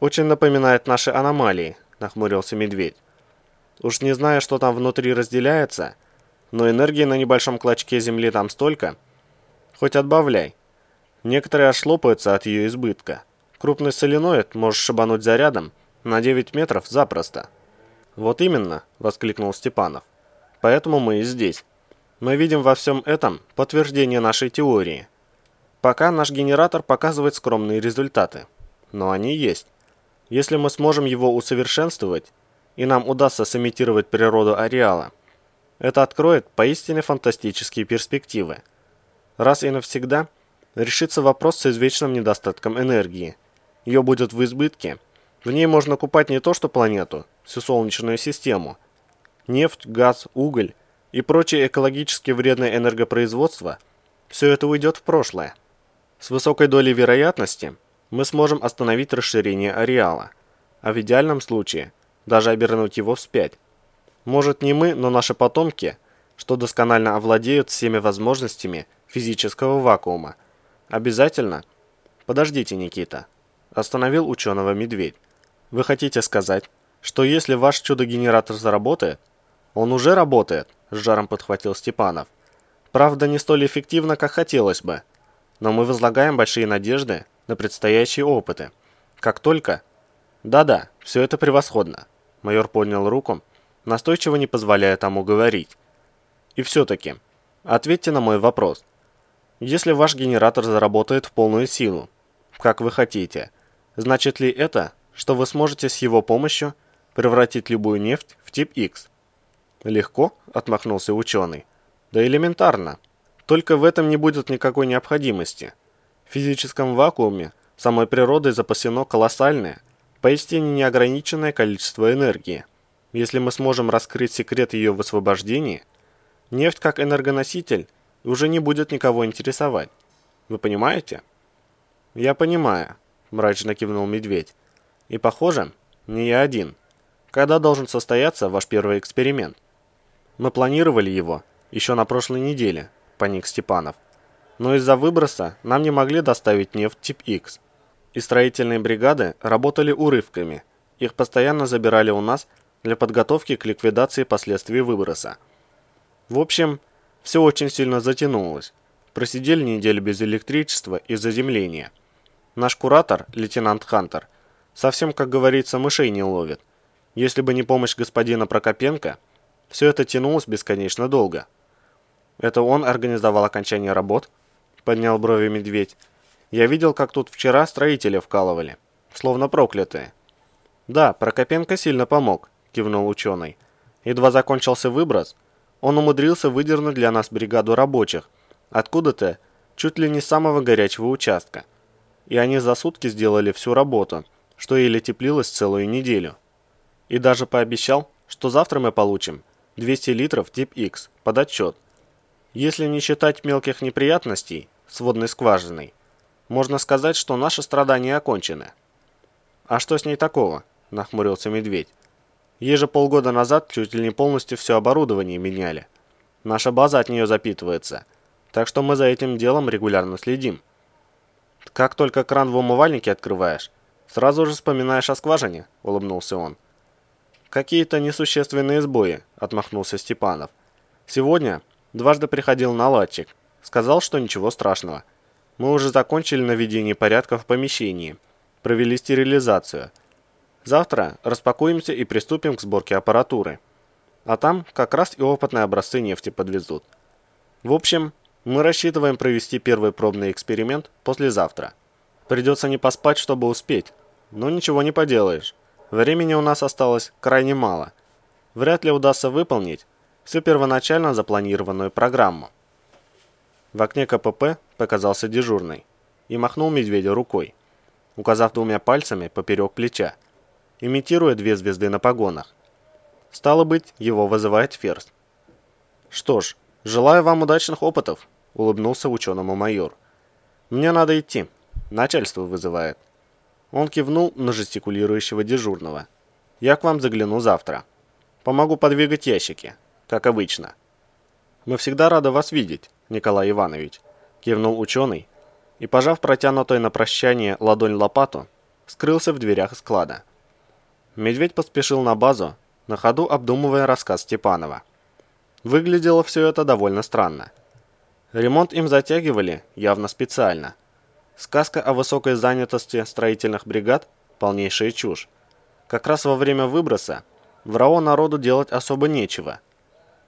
очень напоминает наши аномалии», – нахмурился медведь. «Уж не знаю, что там внутри разделяется, но энергии на небольшом клочке земли там столько. Хоть отбавляй. Некоторые аж лопаются от ее избытка. Крупный соленоид можешь шибануть зарядом на 9 метров запросто». «Вот именно», – воскликнул Степанов. «Поэтому мы и здесь. Мы видим во всем этом подтверждение нашей теории. Пока наш генератор показывает скромные результаты, но они есть. Если мы сможем его усовершенствовать, и нам удастся сымитировать природу ареала, это откроет поистине фантастические перспективы. Раз и навсегда решится вопрос с извечным недостатком энергии. Ее будет в избытке. В ней можно купать не то что планету, всю Солнечную систему. Нефть, газ, уголь и прочее экологически вредное энергопроизводство – все это уйдет в прошлое. С высокой долей вероятности мы сможем остановить расширение ареала, а в идеальном случае даже обернуть его вспять. Может не мы, но наши потомки, что досконально овладеют всеми возможностями физического вакуума. Обязательно? Подождите, Никита. Остановил ученого медведь. Вы хотите сказать, что если ваш чудо-генератор заработает, он уже работает, с жаром подхватил Степанов. Правда, не столь эффективно, как хотелось бы, но мы возлагаем большие надежды на предстоящие опыты. Как только... Да-да, все это превосходно. Майор поднял руку, настойчиво не позволяя тому говорить. И все-таки, ответьте на мой вопрос. Если ваш генератор заработает в полную силу, как вы хотите, значит ли это, что вы сможете с его помощью превратить любую нефть в тип X? Легко, отмахнулся ученый. Да элементарно. Только в этом не будет никакой необходимости. В физическом вакууме самой природой запасено колоссальное, поистине неограниченное количество энергии. Если мы сможем раскрыть секрет ее высвобождения, нефть как энергоноситель уже не будет никого интересовать. Вы понимаете? Я понимаю, мрачно кивнул медведь. И похоже, не я один. Когда должен состояться ваш первый эксперимент? Мы планировали его еще на прошлой неделе, паник Степанов. Но из-за выброса нам не могли доставить нефть тип X. И строительные бригады работали урывками. Их постоянно забирали у нас для подготовки к ликвидации последствий выброса. В общем, все очень сильно затянулось. Просидели неделю без электричества и заземления. Наш куратор, лейтенант Хантер, совсем, как говорится, мышей не ловит. Если бы не помощь господина Прокопенко, все это тянулось бесконечно долго. Это он организовал окончание работ? Поднял брови медведь. Я видел, как тут вчера строители вкалывали. Словно проклятые. Да, Прокопенко сильно помог, кивнул ученый. Едва закончился выброс, он умудрился выдернуть для нас бригаду рабочих. Откуда-то, чуть ли не с самого горячего участка. И они за сутки сделали всю работу, что еле теплилось целую неделю. И даже пообещал, что завтра мы получим 200 литров тип X под отчет. Если не считать мелких неприятностей с водной скважиной, можно сказать, что наши страдания окончены. А что с ней такого? Нахмурился медведь. Ей же полгода назад чуть ли не полностью все оборудование меняли. Наша база от нее запитывается, так что мы за этим делом регулярно следим. Как только кран в умывальнике открываешь, сразу же вспоминаешь о скважине, улыбнулся он. Какие-то несущественные сбои, отмахнулся Степанов. Сегодня Дважды приходил наладчик. Сказал, что ничего страшного. Мы уже закончили наведение порядка в помещении. Провели стерилизацию. Завтра распакуемся и приступим к сборке аппаратуры. А там как раз и опытные образцы нефти подвезут. В общем, мы рассчитываем провести первый пробный эксперимент послезавтра. Придется не поспать, чтобы успеть. Но ничего не поделаешь. Времени у нас осталось крайне мало. Вряд ли удастся выполнить всю первоначально запланированную программу. В окне КПП показался дежурный и махнул медведю рукой, указав двумя пальцами поперек плеча, имитируя две звезды на погонах. Стало быть, его вызывает Ферзь. «Что ж, желаю вам удачных опытов», — улыбнулся ученому майор. «Мне надо идти. Начальство вызывает». Он кивнул на жестикулирующего дежурного. «Я к вам загляну завтра. Помогу подвигать ящики как обычно. «Мы всегда рады вас видеть, Николай Иванович», – кивнул ученый, и, пожав протянутой на прощание ладонь лопату, скрылся в дверях склада. Медведь поспешил на базу, на ходу обдумывая рассказ Степанова. Выглядело все это довольно странно. Ремонт им затягивали явно специально. Сказка о высокой занятости строительных бригад – полнейшая чушь. Как раз во время выброса в РАО народу делать особо нечего.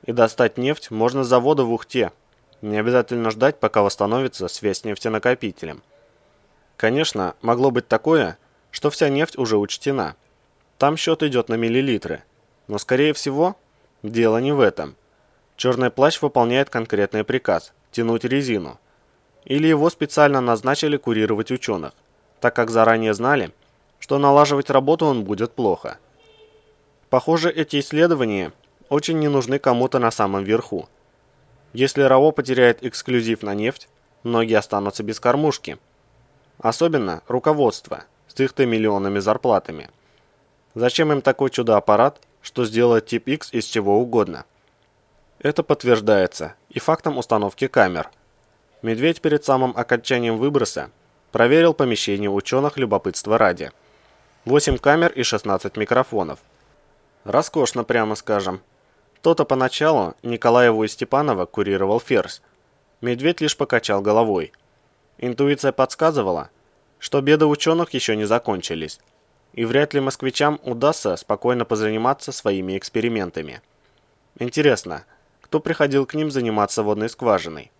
И достать нефть можно с завода в Ухте. Не обязательно ждать, пока восстановится связь с нефтенакопителем. Конечно, могло быть такое, что вся нефть уже учтена. Там счет идет на миллилитры. Но скорее всего, дело не в этом. Черный плащ выполняет конкретный приказ – тянуть резину. Или его специально назначили курировать ученых, так как заранее знали, что налаживать работу он будет плохо. Похоже, эти исследования очень не нужны кому-то на самом верху. Если РАО потеряет эксклюзив на нефть, многие останутся без кормушки. Особенно руководство с их-то миллионными зарплатами. Зачем им такой чудо-аппарат, что сделает тип X из чего угодно? Это подтверждается и фактом установки камер. Медведь перед самым окончанием выброса проверил помещение ученых любопытства ради. 8 камер и 16 микрофонов. Роскошно, прямо скажем. То-то поначалу Николаеву и Степанова курировал Ферзь. Медведь лишь покачал головой. Интуиция подсказывала, что беды ученых еще не закончились, и вряд ли москвичам удастся спокойно позаниматься своими экспериментами. Интересно, кто приходил к ним заниматься водной скважиной.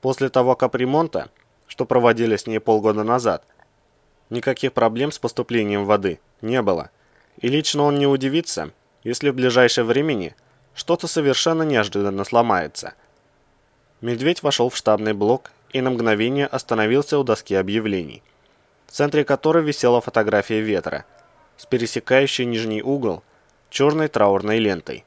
После того капремонта, что проводили с ней полгода назад, никаких проблем с поступлением воды не было. И лично он не удивится, если в ближайшее времени что-то совершенно неожиданно сломается. Медведь вошел в штабный блок и на мгновение остановился у доски объявлений, в центре которой висела фотография ветра, с пересекающей нижний угол черной траурной лентой.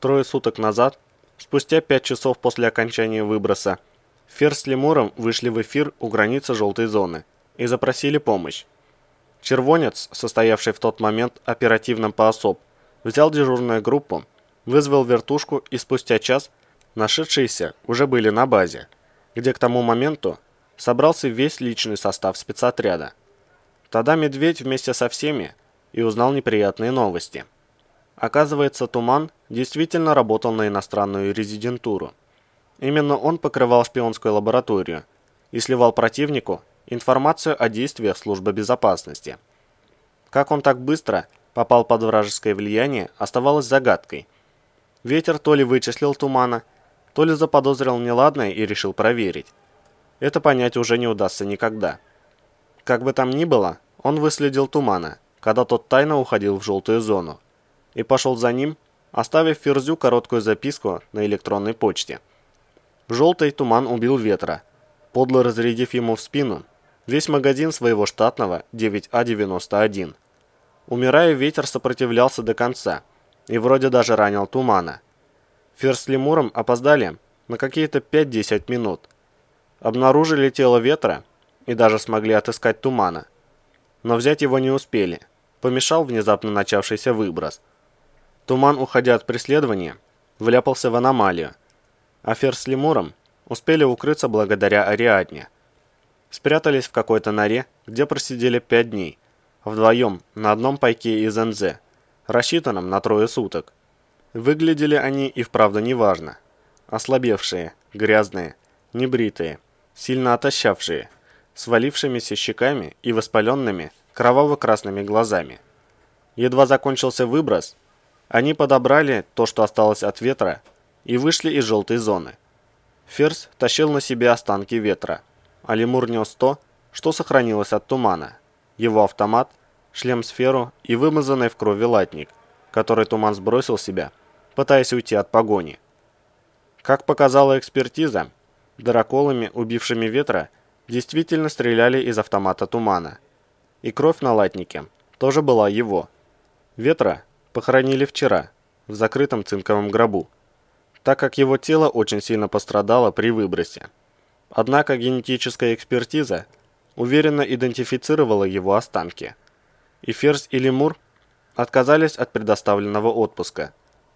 Трое суток назад, спустя пять часов после окончания выброса, Ферс с Лемуром вышли в эфир у границы желтой зоны и запросили помощь. Червонец, состоявший в тот момент оперативным по взял дежурную группу, вызвал вертушку и спустя час нашедшиеся уже были на базе, где к тому моменту собрался весь личный состав спецотряда. Тогда Медведь вместе со всеми и узнал неприятные новости – Оказывается, Туман действительно работал на иностранную резидентуру. Именно он покрывал шпионскую лабораторию и сливал противнику информацию о действиях службы безопасности. Как он так быстро попал под вражеское влияние, оставалось загадкой. Ветер то ли вычислил Тумана, то ли заподозрил неладное и решил проверить. Это понять уже не удастся никогда. Как бы там ни было, он выследил Тумана, когда тот тайно уходил в желтую зону и пошел за ним, оставив Ферзю короткую записку на электронной почте. Желтый туман убил ветра, подло разрядив ему в спину весь магазин своего штатного 9А91. Умирая, ветер сопротивлялся до конца и вроде даже ранил тумана. Ферзь с лемуром опоздали на какие-то 5-10 минут. Обнаружили тело ветра и даже смогли отыскать тумана. Но взять его не успели. Помешал внезапно начавшийся выброс – Туман, уходя от преследования, вляпался в аномалию, а Фер с Лемуром успели укрыться благодаря Ариадне. Спрятались в какой-то норе, где просидели пять дней, вдвоем на одном пайке из НЗ, рассчитанном на трое суток. Выглядели они и вправду неважно. Ослабевшие, грязные, небритые, сильно отощавшие, с валившимися щеками и воспаленными кроваво-красными глазами. Едва закончился выброс – они подобрали то, что осталось от ветра, и вышли из желтой зоны. Ферзь тащил на себе останки ветра, а лемур нес то, что сохранилось от тумана. Его автомат, шлем-сферу и вымазанный в крови латник, который туман сбросил себя, пытаясь уйти от погони. Как показала экспертиза, драколами, убившими ветра, действительно стреляли из автомата тумана. И кровь на латнике тоже была его. Ветра похоронили вчера, в закрытом цинковом гробу, так как его тело очень сильно пострадало при выбросе. Однако генетическая экспертиза уверенно идентифицировала его останки. И Ферзь и Лемур отказались от предоставленного отпуска,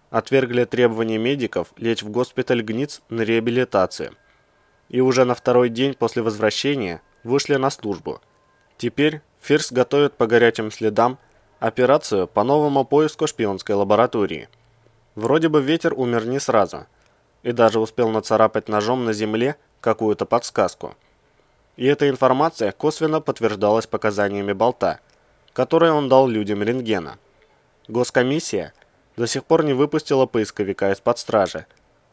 отвергли требования медиков лечь в госпиталь Гниц на реабилитацию. И уже на второй день после возвращения вышли на службу. Теперь Фирс готовит по горячим следам операцию по новому поиску шпионской лаборатории. Вроде бы ветер умер не сразу, и даже успел нацарапать ножом на земле какую-то подсказку. И эта информация косвенно подтверждалась показаниями Болта, которые он дал людям рентгена. Госкомиссия до сих пор не выпустила поисковика из-под стражи,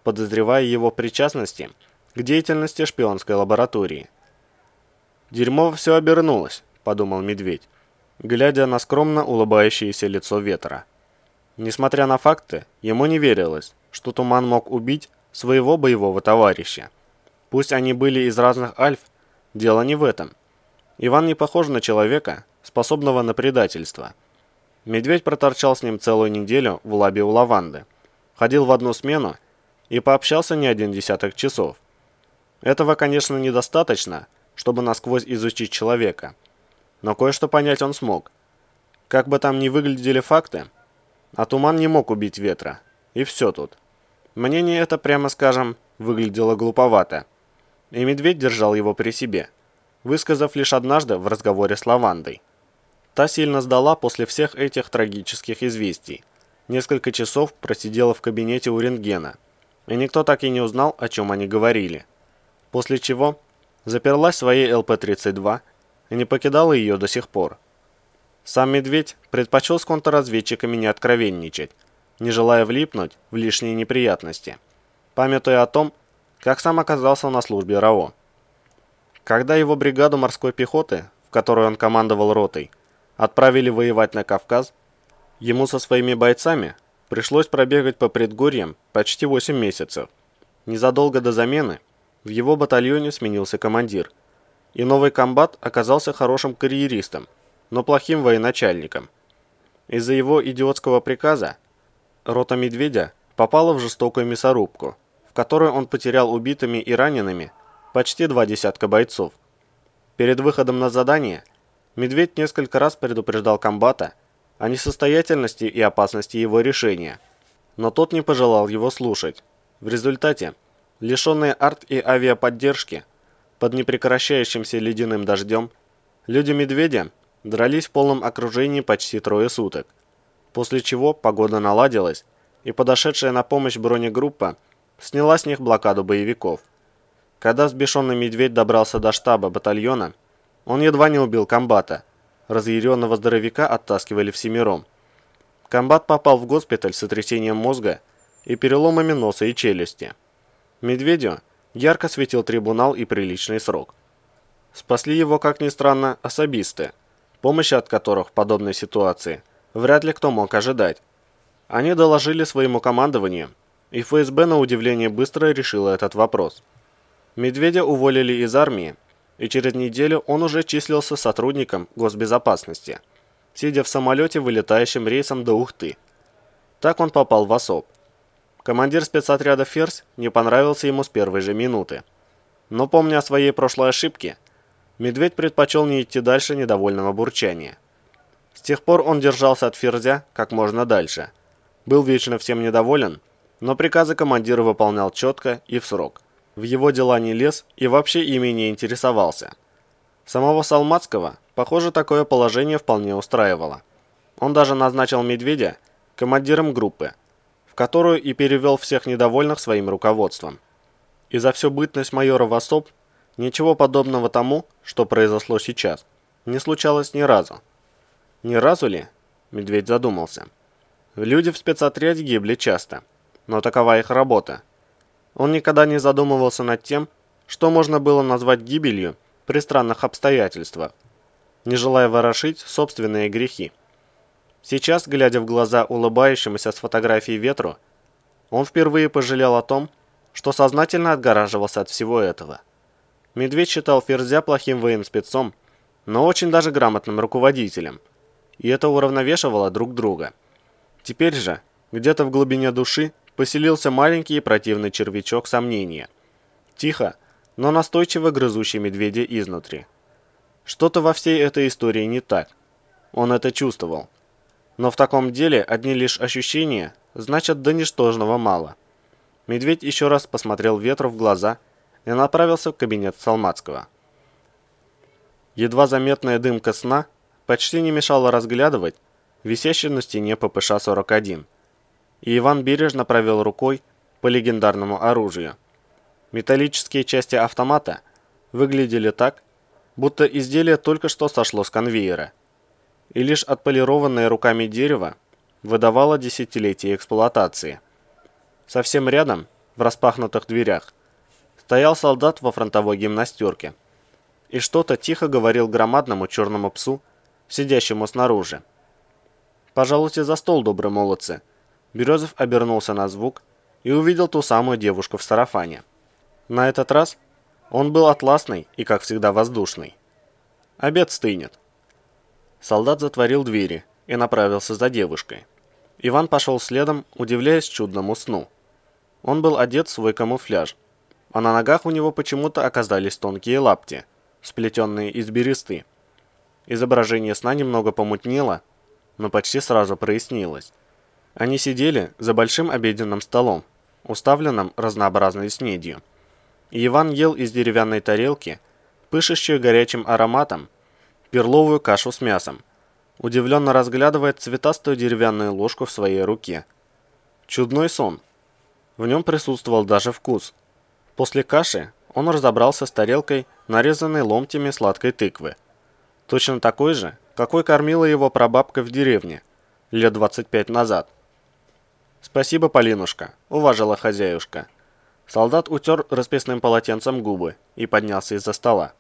подозревая его причастности к деятельности шпионской лаборатории. «Дерьмо все обернулось», – подумал медведь, глядя на скромно улыбающееся лицо ветра. Несмотря на факты, ему не верилось, что Туман мог убить своего боевого товарища. Пусть они были из разных альф, дело не в этом. Иван не похож на человека, способного на предательство. Медведь проторчал с ним целую неделю в лабе у лаванды. Ходил в одну смену и пообщался не один десяток часов. Этого, конечно, недостаточно, чтобы насквозь изучить человека. Но кое-что понять он смог. Как бы там ни выглядели факты, а туман не мог убить ветра. И все тут. Мнение это, прямо скажем, выглядело глуповато. И медведь держал его при себе, высказав лишь однажды в разговоре с лавандой. Та сильно сдала после всех этих трагических известий. Несколько часов просидела в кабинете у рентгена, и никто так и не узнал, о чем они говорили. После чего заперлась в своей ЛП-32 и не покидала ее до сих пор. Сам Медведь предпочел с контрразведчиками не откровенничать, не желая влипнуть в лишние неприятности, памятуя о том, как сам оказался на службе РАО. Когда его бригаду морской пехоты, в которой он командовал ротой, отправили воевать на Кавказ, ему со своими бойцами пришлось пробегать по предгорьям почти 8 месяцев. Незадолго до замены в его батальоне сменился командир, и новый комбат оказался хорошим карьеристом, но плохим военачальником. Из-за его идиотского приказа рота Медведя попала в жестокую мясорубку, в которой он потерял убитыми и ранеными почти два десятка бойцов. Перед выходом на задание Медведь несколько раз предупреждал комбата о несостоятельности и опасности его решения, но тот не пожелал его слушать. В результате, лишенные арт- и авиаподдержки, под непрекращающимся ледяным дождем, люди Медведя дрались в полном окружении почти трое суток, после чего погода наладилась, и подошедшая на помощь бронегруппа сняла с них блокаду боевиков. Когда взбешенный медведь добрался до штаба батальона, он едва не убил комбата. Разъяренного здоровяка оттаскивали всемиром. Комбат попал в госпиталь с сотрясением мозга и переломами носа и челюсти. Медведю ярко светил трибунал и приличный срок. Спасли его, как ни странно, особисты, помощи от которых в подобной ситуации вряд ли кто мог ожидать. Они доложили своему командованию, и ФСБ на удивление быстро решило этот вопрос. Медведя уволили из армии и через неделю он уже числился сотрудником госбезопасности, сидя в самолете, вылетающем рейсом до Ухты. Так он попал в ОСОП. Командир спецотряда «Ферзь» не понравился ему с первой же минуты. Но помня о своей прошлой ошибке, Медведь предпочел не идти дальше недовольного бурчания. С тех пор он держался от Ферзя как можно дальше. Был вечно всем недоволен, но приказы командира выполнял четко и в срок – в его дела не лез и вообще ими не интересовался. Самого Салмацкого, похоже, такое положение вполне устраивало. Он даже назначил Медведя командиром группы, в которую и перевел всех недовольных своим руководством. И за всю бытность майора в особ ничего подобного тому, что произошло сейчас, не случалось ни разу. Ни разу ли? Медведь задумался. Люди в спецотряде гибли часто, но такова их работа – он никогда не задумывался над тем, что можно было назвать гибелью при странных обстоятельствах, не желая ворошить собственные грехи. Сейчас, глядя в глаза улыбающемуся с фотографией ветру, он впервые пожалел о том, что сознательно отгораживался от всего этого. Медведь считал Ферзя плохим военспецом, но очень даже грамотным руководителем, и это уравновешивало друг друга. Теперь же, где-то в глубине души, поселился маленький и противный червячок сомнения. Тихо, но настойчиво грызущий медведя изнутри. Что-то во всей этой истории не так. Он это чувствовал. Но в таком деле одни лишь ощущения значат до ничтожного мало. Медведь еще раз посмотрел ветру в глаза и направился в кабинет Салмацкого. Едва заметная дымка сна почти не мешало разглядывать висящий на стене ППШ-41. И Иван бережно провел рукой по легендарному оружию. Металлические части автомата выглядели так, будто изделие только что сошло с конвейера. И лишь отполированное руками дерево выдавало десятилетие эксплуатации. Совсем рядом, в распахнутых дверях, стоял солдат во фронтовой гимнастерке и что-то тихо говорил громадному черному псу, сидящему снаружи. «Пожалуйте за стол, добрые молодцы!» Березов обернулся на звук и увидел ту самую девушку в сарафане. На этот раз он был атласный и, как всегда, воздушный. Обед стынет. Солдат затворил двери и направился за девушкой. Иван пошел следом, удивляясь чудному сну. Он был одет в свой камуфляж, а на ногах у него почему-то оказались тонкие лапти, сплетенные из бересты. Изображение сна немного помутнело, но почти сразу прояснилось. Они сидели за большим обеденным столом, уставленным разнообразной снедью. Иван ел из деревянной тарелки, пышущую горячим ароматом, перловую кашу с мясом, удивленно разглядывая цветастую деревянную ложку в своей руке. Чудной сон. В нем присутствовал даже вкус. После каши он разобрался с тарелкой, нарезанной ломтями сладкой тыквы. Точно такой же, какой кормила его прабабка в деревне, лет 25 назад. «Спасибо, Полинушка», — уважила хозяюшка. Солдат утер расписным полотенцем губы и поднялся из-за стола.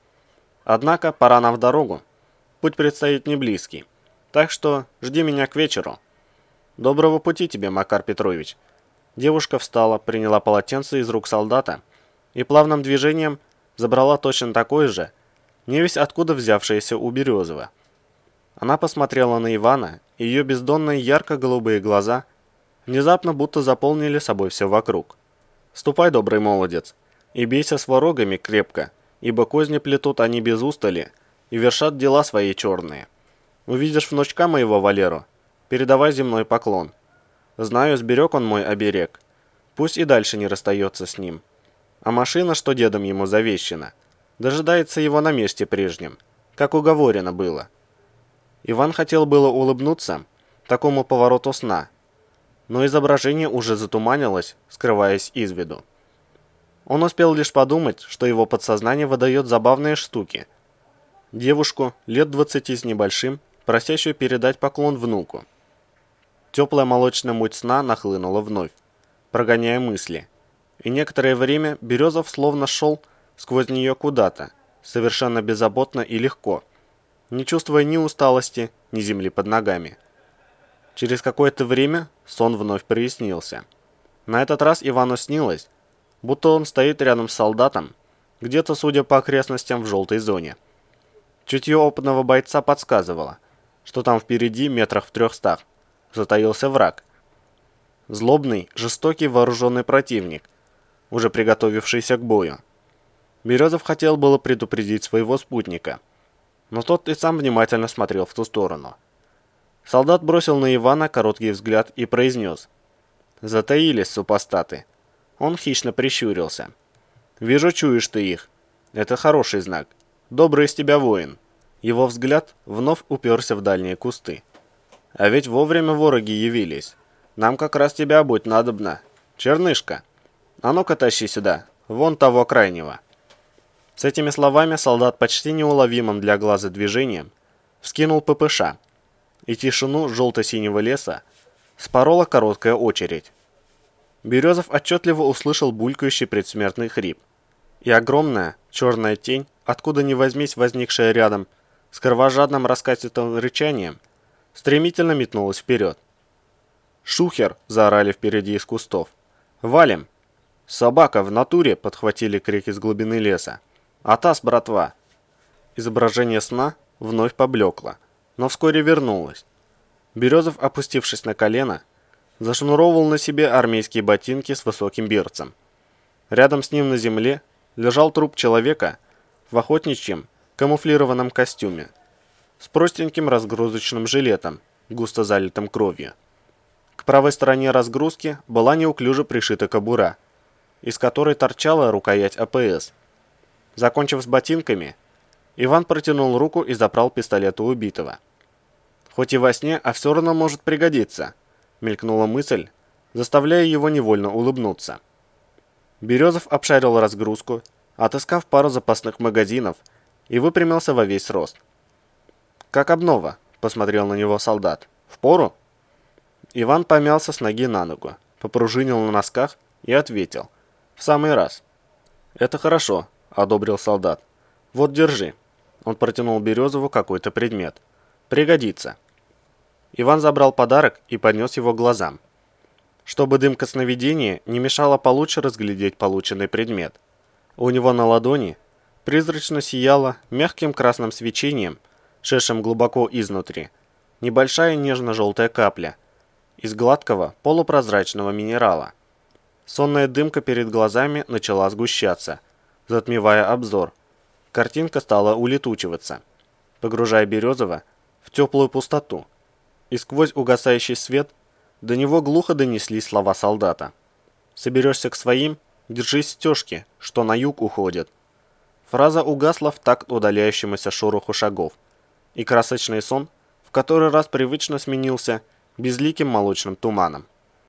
«Однако пора нам в дорогу. Путь предстоит не близкий. Так что жди меня к вечеру». «Доброго пути тебе, Макар Петрович». Девушка встала, приняла полотенце из рук солдата и плавным движением забрала точно такое же, не весь откуда взявшееся у Березова. Она посмотрела на Ивана, и ее бездонные ярко-голубые глаза внезапно будто заполнили собой все вокруг. «Ступай, добрый молодец, и бейся с ворогами крепко, ибо козни плетут они без устали и вершат дела свои черные. Увидишь внучка моего Валеру, передавай земной поклон. Знаю, сберег он мой оберег, пусть и дальше не расстается с ним». А машина, что дедом ему завещена, дожидается его на месте прежнем, как уговорено было. Иван хотел было улыбнуться такому повороту сна, но изображение уже затуманилось, скрываясь из виду. Он успел лишь подумать, что его подсознание выдает забавные штуки. Девушку, лет двадцати с небольшим, просящую передать поклон внуку. Теплая молочная муть сна нахлынула вновь, прогоняя мысли – и некоторое время Березов словно шел сквозь нее куда-то, совершенно беззаботно и легко, не чувствуя ни усталости, ни земли под ногами. Через какое-то время сон вновь прояснился. На этот раз Ивану снилось, будто он стоит рядом с солдатом, где-то, судя по окрестностям, в желтой зоне. Чутье опытного бойца подсказывало, что там впереди, метрах в трехстах, затаился враг. Злобный, жестокий вооруженный противник – уже приготовившийся к бою. Березов хотел было предупредить своего спутника, но тот и сам внимательно смотрел в ту сторону. Солдат бросил на Ивана короткий взгляд и произнес. «Затаились, супостаты». Он хищно прищурился. «Вижу, чуешь ты их. Это хороший знак. Добрый из тебя воин». Его взгляд вновь уперся в дальние кусты. «А ведь вовремя вороги явились. Нам как раз тебя будь надобно. Чернышка». «А ну-ка тащи сюда, вон того крайнего». С этими словами солдат почти неуловимым для глаза движением вскинул ППШ, и тишину желто-синего леса спорола короткая очередь. Березов отчетливо услышал булькающий предсмертный хрип, и огромная черная тень, откуда ни возьмись возникшая рядом, с кровожадным раскатистым рычанием, стремительно метнулась вперед. «Шухер!» – заорали впереди из кустов. «Валим!» «Собака в натуре!» – подхватили крики с глубины леса. «Атас, братва!» Изображение сна вновь поблекло, но вскоре вернулось. Березов, опустившись на колено, зашнуровывал на себе армейские ботинки с высоким берцем. Рядом с ним на земле лежал труп человека в охотничьем камуфлированном костюме с простеньким разгрузочным жилетом, густо залитым кровью. К правой стороне разгрузки была неуклюже пришита кобура – из которой торчала рукоять АПС. Закончив с ботинками, Иван протянул руку и забрал пистолет у убитого. Хоть и во сне, а все равно может пригодиться, мелькнула мысль, заставляя его невольно улыбнуться. Березов обшарил разгрузку, отыскав пару запасных магазинов и выпрямился во весь рост. «Как обнова?» – посмотрел на него солдат. «В пору?» Иван помялся с ноги на ногу, попружинил на носках и ответил. «В самый раз». «Это хорошо», – одобрил солдат. «Вот, держи». Он протянул Березову какой-то предмет. «Пригодится». Иван забрал подарок и поднес его глазам. Чтобы дымка сновидения не мешала получше разглядеть полученный предмет. У него на ладони призрачно сияла мягким красным свечением, шедшим глубоко изнутри, небольшая нежно-желтая капля из гладкого полупрозрачного минерала. Сонная дымка перед глазами начала сгущаться, затмевая обзор. Картинка стала улетучиваться, погружая Березова в теплую пустоту. И сквозь угасающий свет до него глухо донесли слова солдата. «Соберешься к своим? Держись стежки, что на юг уходят». Фраза угасла в такт удаляющемуся шороху шагов, и красочный сон в который раз привычно сменился безликим молочным туманом.